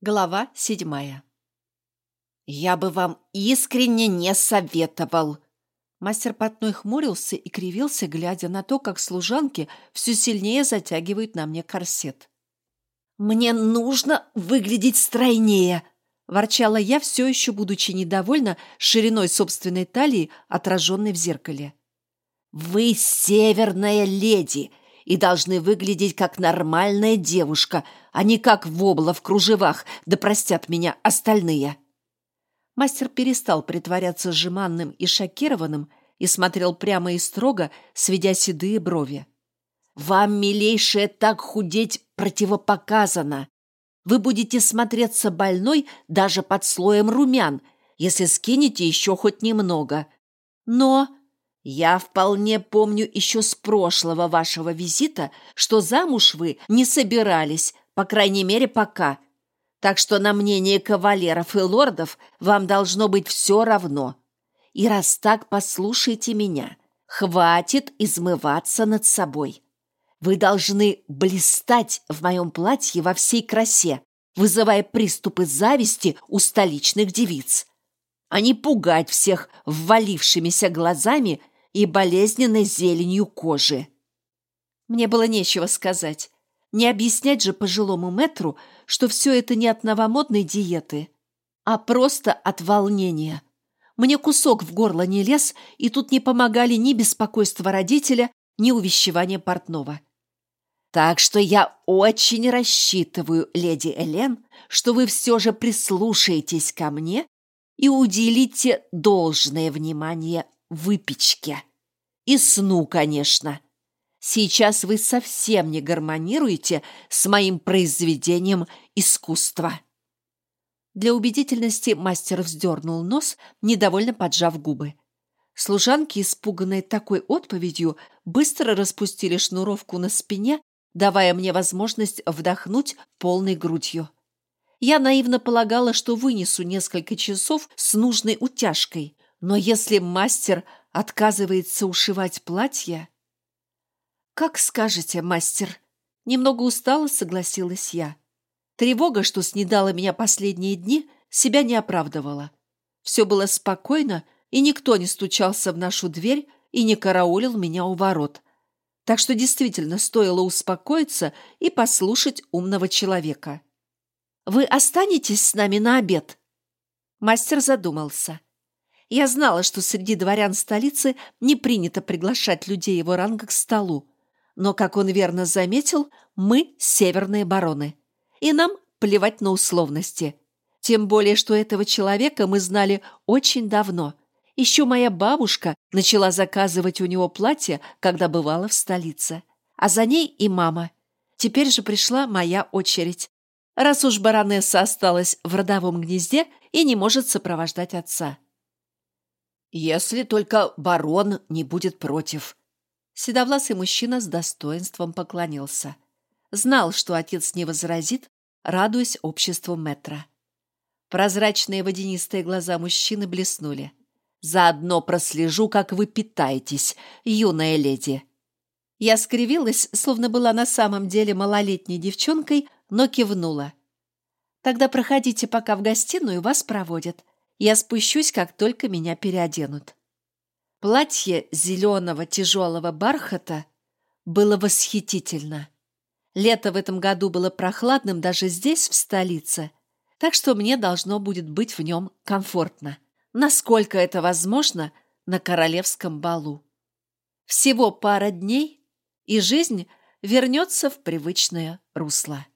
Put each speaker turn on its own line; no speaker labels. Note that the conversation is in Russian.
Глава седьмая.
«Я бы вам искренне не советовал!»
Мастер Потной хмурился и кривился, глядя на то, как служанки все сильнее затягивают на мне корсет.
«Мне нужно выглядеть стройнее!»
Ворчала я, все еще будучи недовольна шириной собственной талии, отраженной в зеркале.
«Вы северная леди и должны выглядеть как нормальная девушка, а не как вобла в кружевах, да простят меня остальные».
Мастер перестал притворяться жеманным и шокированным и смотрел прямо и строго, сведя седые брови.
«Вам, милейшая, так худеть противопоказано. Вы будете смотреться больной даже под слоем румян, если скинете еще хоть немного. Но я вполне помню еще с прошлого вашего визита, что замуж вы не собирались, по крайней мере, пока. Так что на мнение кавалеров и лордов вам должно быть все равно. И раз так, послушайте меня. Хватит измываться над собой. Вы должны блистать в моем платье во всей красе, вызывая приступы зависти у столичных девиц, а не пугать всех ввалившимися глазами и болезненной зеленью кожи.
Мне было нечего сказать. Не объяснять же пожилому метру, что все это не от новомодной диеты, а просто от волнения. Мне кусок в горло не лез, и тут не помогали ни беспокойство родителя, ни увещевание портного.
Так что я очень рассчитываю, леди Элен, что вы все же прислушаетесь ко мне и уделите должное внимание выпечке. И сну, конечно. Сейчас вы совсем не гармонируете с моим произведением искусства.
Для убедительности мастер вздернул нос, недовольно поджав губы. Служанки, испуганные такой отповедью, быстро распустили шнуровку на спине давая мне возможность вдохнуть полной грудью. Я наивно полагала, что вынесу несколько часов с нужной утяжкой, но если мастер отказывается ушивать платье... «Как скажете, мастер?» Немного устала, согласилась я. Тревога, что снедала меня последние дни, себя не оправдывала. Все было спокойно, и никто не стучался в нашу дверь и не караулил меня у ворот, так что действительно стоило успокоиться и послушать умного человека. «Вы останетесь с нами на обед?» Мастер задумался. Я знала, что среди дворян столицы не принято приглашать людей его ранга к столу. Но, как он верно заметил, мы – северные бароны. И нам плевать на условности. Тем более, что этого человека мы знали очень давно – еще моя бабушка начала заказывать у него платье, когда бывала в столице. А за ней и мама. Теперь же пришла моя очередь. Раз уж баронесса осталась в родовом гнезде и не может сопровождать отца.
«Если только барон не будет против».
Седовласый мужчина с достоинством поклонился. Знал, что отец не возразит, радуясь обществу метра. Прозрачные водянистые глаза мужчины блеснули. Заодно прослежу, как вы питаетесь, юная леди». Я скривилась, словно была на самом деле малолетней девчонкой, но кивнула. «Тогда проходите пока в гостиную, вас проводят. Я спущусь, как только меня переоденут». Платье зеленого тяжелого бархата было восхитительно. Лето в этом году было прохладным даже здесь, в столице, так что мне должно будет быть в нем комфортно насколько это возможно на королевском балу. Всего пара дней, и жизнь вернется в привычное русло.